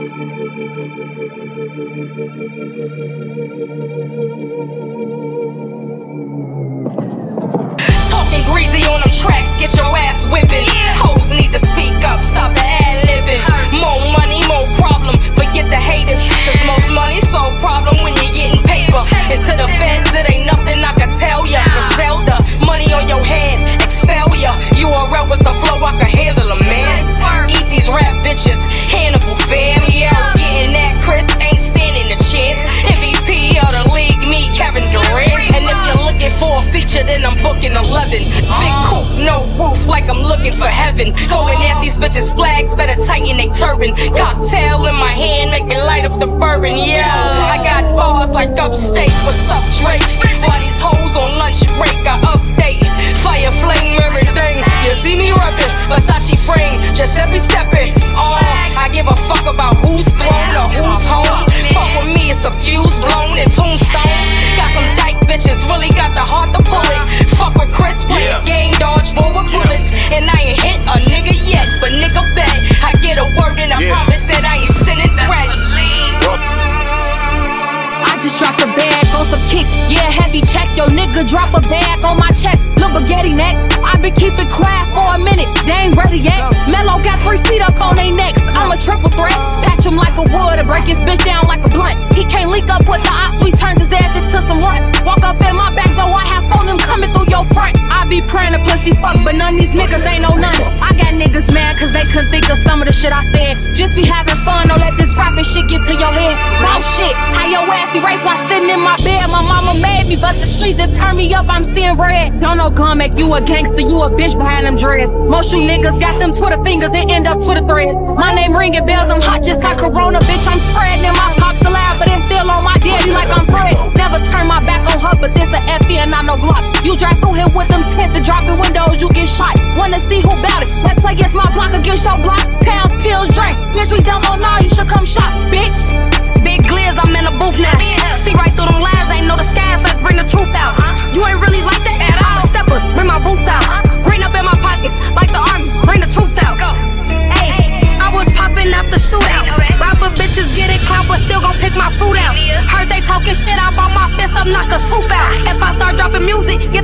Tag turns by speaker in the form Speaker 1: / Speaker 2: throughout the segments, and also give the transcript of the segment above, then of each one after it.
Speaker 1: Talking greasy on them tracks, get your ass whipping. Hoes need to speak up, stop the I'm booking 11. Big coupe, no roof, like I'm looking for heaven. Going at these bitches' flags, better tighten they turban. Cocktail in my hand, make it light up the bourbon. Yeah, I got bars like upstate. What's up, Drake? Why these hoes on lunch break? I update.
Speaker 2: Kicks. Yeah, heavy check. Yo, nigga, drop a bag on my chest. Lil Spaghetti neck. i been keeping quiet for a minute. They ain't ready yet. Mello got three feet up on they necks. I'm a triple threat. Patch him like a wood and break his bitch down like a blunt. He can't link up with the ops. We turned his ass into some runs. Walk up in my back door. I have phone them coming through your front. I be praying to pussy fuck, but none of these niggas ain't no none. I got niggas mad cause they couldn't think of some of the shit I said. Just be having fun. Don't let this profit shit get to your head. Bout shit. How your ass erase while sitting in my but the streets just turn me up. I'm seeing red. Don't know gun make you a gangster. You a bitch behind them dreads. Most you niggas got them Twitter fingers and end up Twitter threads. My name ringing bell, them hot just like Corona. Bitch, I'm spreading in my pops alive, but it's still on my daddy like I'm Fred. Never turn my back on her, but this a FE and not no block. You drive through here with them tents and dropping windows, you get shot. Wanna see who bout it? Let's play against my block against your block. Pounds, pills, drink. Bitch, we don't know now. You should come shop, start dropping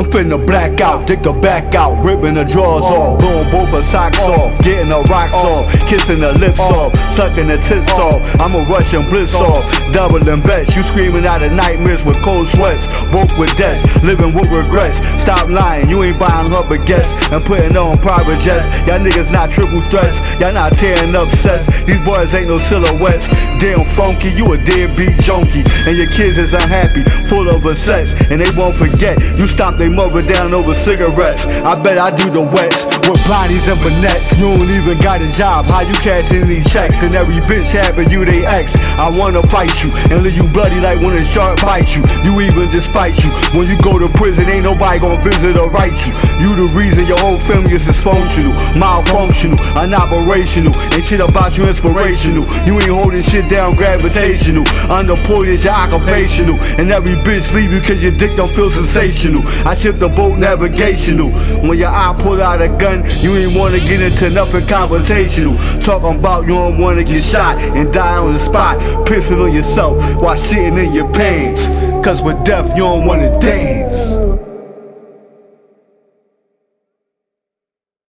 Speaker 3: I'm finna black out, dig the back out, ripping the drawers off, blowing both her socks oh. off, getting the rocks oh. off, kissing the lips oh. off, sucking the tits off. I'm a Russian blitz off, doubling bets. You screaming out of nightmares with cold sweats, broke with debts, living with regrets. Stop lying, you ain't buying her baguettes and putting on private jets. Y'all niggas not triple threats, y'all not tearing up sets. These boys ain't no silhouettes. Damn funky, you a deadbeat junkie, and your kids is unhappy, full of sex, and they won't forget you stomped their mother down over cigarettes. I bet I do the wets with bodies and bonnets. You don't even got a job, how you cashing these checks? And every bitch having you they ex. I wanna fight you and leave you bloody like when a shark bites you. You even despite you. When you go to prison, ain't nobody gonna visit or write you. You the reason your whole family is dysfunctional, malfunctional, unoperational, and shit about you inspirational. You ain't holding shit down gravitational. Unemployed is your occupational, and every bitch leave you cause your dick don't feel sensational. I ship the boat navigational. When your eye pull out a gun, you ain't wanna get into nothing confrontational. Talking about you don't wanna get shot and die on the spot, pissing on yourself while sitting in your pants. Cause with death you don't wanna dance.